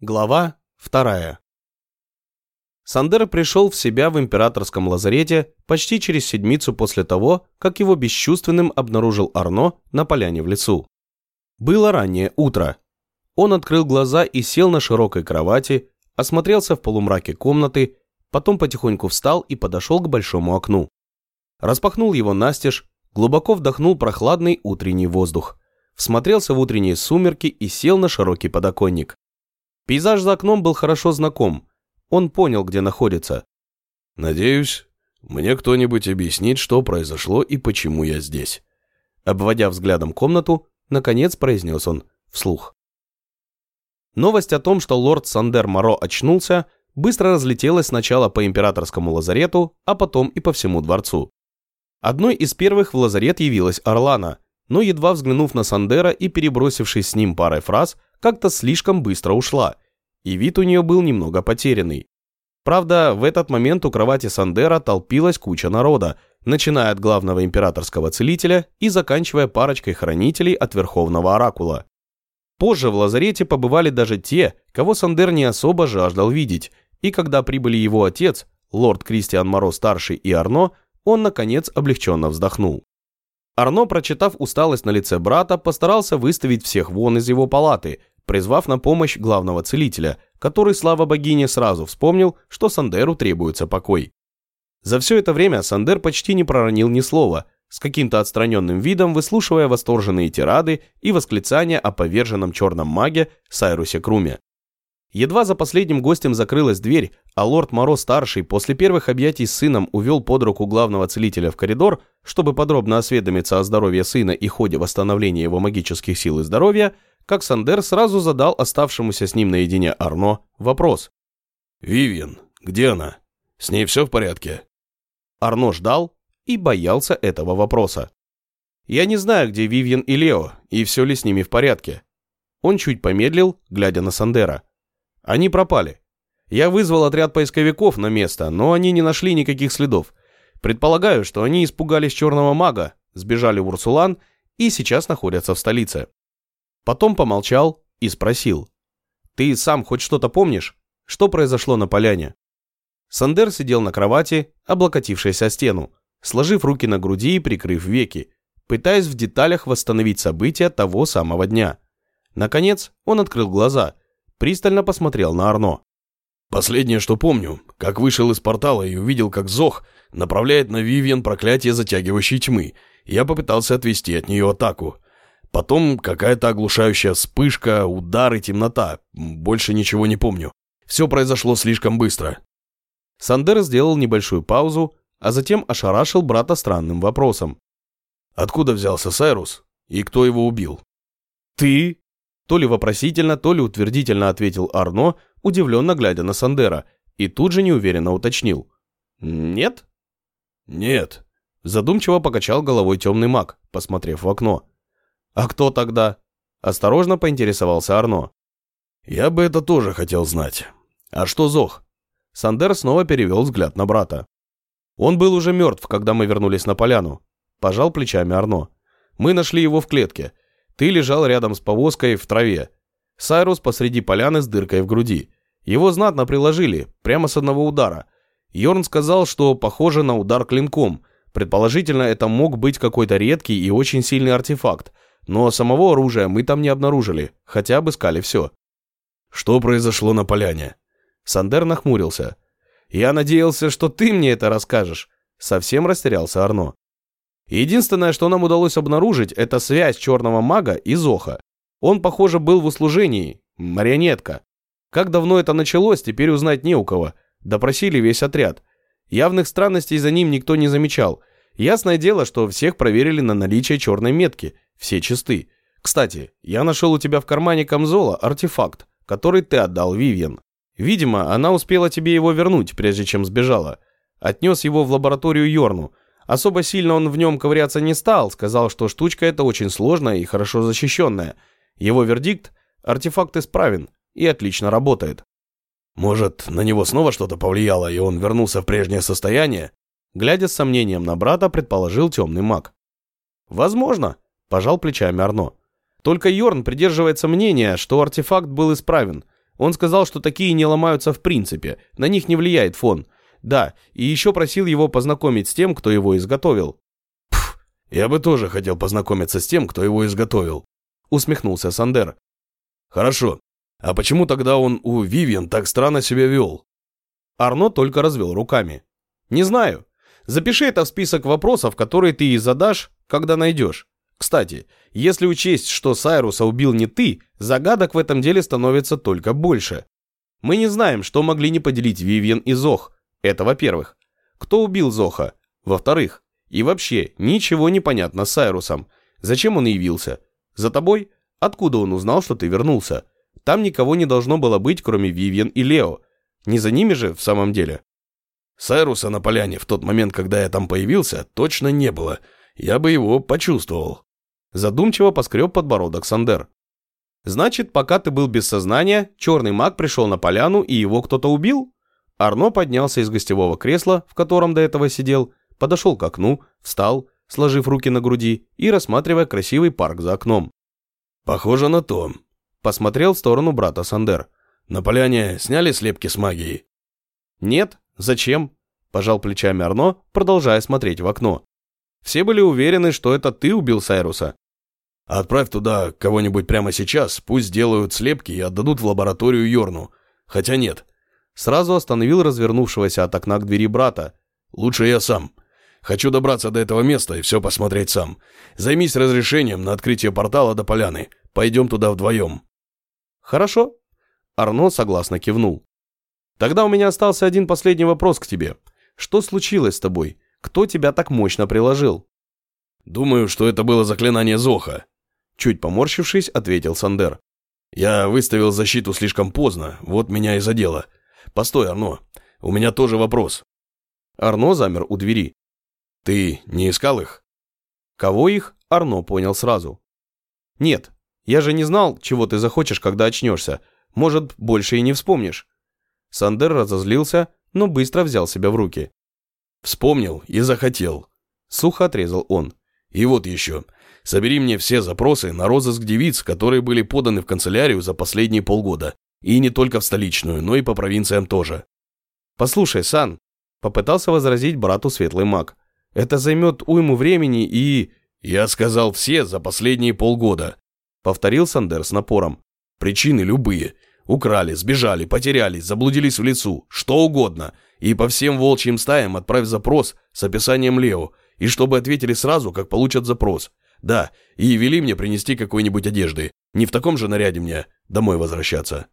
Глава вторая. Сандер пришел в себя в императорском лазарете почти через седмицу после того, как его бесчувственным обнаружил Арно на поляне в лесу. Было раннее утро. Он открыл глаза и сел на широкой кровати, осмотрелся в полумраке комнаты, потом потихоньку встал и подошел к большому окну. Распахнул его настежь, глубоко вдохнул прохладный утренний воздух, всмотрелся в утренние сумерки и сел на широкий подоконник. Пейзаж за окном был хорошо знаком. Он понял, где находится. «Надеюсь, мне кто-нибудь объяснит, что произошло и почему я здесь». Обводя взглядом комнату, наконец произнес он вслух. Новость о том, что лорд Сандер Моро очнулся, быстро разлетелась сначала по императорскому лазарету, а потом и по всему дворцу. Одной из первых в лазарет явилась Орлана, но едва взглянув на Сандера и перебросившись с ним парой фраз, как-то слишком быстро ушла, и вид у нее был немного потерянный. Правда, в этот момент у кровати Сандера толпилась куча народа, начиная от главного императорского целителя и заканчивая парочкой хранителей от Верховного Оракула. Позже в лазарете побывали даже те, кого Сандер не особо жаждал видеть, и когда прибыли его отец, лорд Кристиан Моро-старший и Арно, он, наконец, облегченно вздохнул. Арно, прочитав усталость на лице брата, постарался выставить всех вон из его палаты, призвав на помощь главного целителя, который, слава богине, сразу вспомнил, что Сандеру требуется покой. За все это время Сандер почти не проронил ни слова, с каким-то отстраненным видом выслушивая восторженные тирады и восклицания о поверженном черном маге Сайрусе Круме. Едва за последним гостем закрылась дверь, а лорд Моро-старший после первых объятий с сыном увел под руку главного целителя в коридор, чтобы подробно осведомиться о здоровье сына и ходе восстановления его магических сил и здоровья, как Сандер сразу задал оставшемуся с ним наедине Арно вопрос. «Вивьен, где она? С ней все в порядке?» Арно ждал и боялся этого вопроса. «Я не знаю, где Вивьен и Лео, и все ли с ними в порядке». Он чуть помедлил, глядя на Сандера. Они пропали. Я вызвал отряд поисковиков на место, но они не нашли никаких следов. Предполагаю, что они испугались черного мага, сбежали в Урсулан и сейчас находятся в столице. Потом помолчал и спросил. «Ты сам хоть что-то помнишь? Что произошло на поляне?» Сандер сидел на кровати, облокотившись о стену, сложив руки на груди и прикрыв веки, пытаясь в деталях восстановить события того самого дня. Наконец он открыл глаза – пристально посмотрел на Арно. «Последнее, что помню, как вышел из портала и увидел, как Зох направляет на Вивьен проклятие затягивающей тьмы. Я попытался отвести от нее атаку. Потом какая-то оглушающая вспышка, удар и темнота. Больше ничего не помню. Все произошло слишком быстро». Сандер сделал небольшую паузу, а затем ошарашил брата странным вопросом. «Откуда взялся Сайрус? И кто его убил?» «Ты?» То ли вопросительно, то ли утвердительно ответил Арно, удивленно глядя на Сандера, и тут же неуверенно уточнил. «Нет?» «Нет», – задумчиво покачал головой темный маг, посмотрев в окно. «А кто тогда?» – осторожно поинтересовался Арно. «Я бы это тоже хотел знать. А что Зох?» Сандер снова перевел взгляд на брата. «Он был уже мертв, когда мы вернулись на поляну», – пожал плечами Арно. «Мы нашли его в клетке. Ты лежал рядом с повозкой в траве. Сайрус посреди поляны с дыркой в груди. Его знатно приложили, прямо с одного удара. Йорн сказал, что похоже на удар клинком. Предположительно, это мог быть какой-то редкий и очень сильный артефакт. Но самого оружия мы там не обнаружили, хотя обыскали все. Что произошло на поляне? Сандер нахмурился. Я надеялся, что ты мне это расскажешь. Совсем растерялся Арно. Единственное, что нам удалось обнаружить, это связь черного мага и Зоха. Он, похоже, был в услужении, марионетка. Как давно это началось, теперь узнать не у кого. Допросили весь отряд. Явных странностей за ним никто не замечал. Ясное дело, что всех проверили на наличие черной метки. Все чисты. Кстати, я нашел у тебя в кармане камзола артефакт, который ты отдал Вивьен. Видимо, она успела тебе его вернуть, прежде чем сбежала. Отнес его в лабораторию Йорну – Особо сильно он в нем ковыряться не стал, сказал, что штучка эта очень сложная и хорошо защищенная. Его вердикт – артефакт исправен и отлично работает. Может, на него снова что-то повлияло, и он вернулся в прежнее состояние? Глядя с сомнением на брата, предположил темный маг. Возможно, пожал плечами Арно. Только Йорн придерживается мнения, что артефакт был исправен. Он сказал, что такие не ломаются в принципе, на них не влияет фон. Да, и еще просил его познакомить с тем, кто его изготовил. Пф, я бы тоже хотел познакомиться с тем, кто его изготовил. Усмехнулся Сандер. Хорошо. А почему тогда он у Вивиан так странно себя вел? Арно только развел руками. Не знаю. Запиши это в список вопросов, которые ты и задашь, когда найдешь. Кстати, если учесть, что Сайруса убил не ты, загадок в этом деле становится только больше. Мы не знаем, что могли не поделить Вивиан и Зох. Это во-первых. Кто убил Зоха? Во-вторых. И вообще, ничего не понятно с Сайрусом. Зачем он явился? За тобой? Откуда он узнал, что ты вернулся? Там никого не должно было быть, кроме Вивиан и Лео. Не за ними же, в самом деле. Сайруса на поляне в тот момент, когда я там появился, точно не было. Я бы его почувствовал. Задумчиво поскреб подбородок Сандер. Значит, пока ты был без сознания, черный маг пришел на поляну и его кто-то убил? Арно поднялся из гостевого кресла, в котором до этого сидел, подошел к окну, встал, сложив руки на груди и рассматривая красивый парк за окном. «Похоже на то», — посмотрел в сторону брата Сандер. «На поляне сняли слепки с магией?» «Нет, зачем?» – пожал плечами Арно, продолжая смотреть в окно. Все были уверены, что это ты убил Сайруса. Отправь туда кого-нибудь прямо сейчас, пусть сделают слепки и отдадут в лабораторию Йорну. Хотя нет. Сразу остановил развернувшегося от окна к двери брата. Лучше я сам. Хочу добраться до этого места и все посмотреть сам. Займись разрешением на открытие портала до поляны. Пойдем туда вдвоем. Хорошо. Арно согласно кивнул. Тогда у меня остался один последний вопрос к тебе. Что случилось с тобой? Кто тебя так мощно приложил?» «Думаю, что это было заклинание Зоха», — чуть поморщившись, ответил Сандер. «Я выставил защиту слишком поздно, вот меня и задело. Постой, Арно, у меня тоже вопрос». Арно замер у двери. «Ты не искал их?» Кого их, Арно понял сразу. «Нет, я же не знал, чего ты захочешь, когда очнешься. Может, больше и не вспомнишь». Сандер разозлился, но быстро взял себя в руки. Вспомнил и захотел. Сухо отрезал он. И вот еще. Собери мне все запросы на розыск девиц, которые были поданы в канцелярию за последние полгода. И не только в столичную, но и по провинциям тоже. Послушай, Сан, попытался возразить брату Светлый Маг. Это займет уйму времени и... Я сказал все за последние полгода. Повторил Сандер с напором. Причины любые. Украли, сбежали, потерялись, заблудились в лесу, что угодно. И по всем волчьим стаям отправь запрос с описанием Лео, и чтобы ответили сразу, как получат запрос. Да, и вели мне принести какой-нибудь одежды. Не в таком же наряде мне домой возвращаться.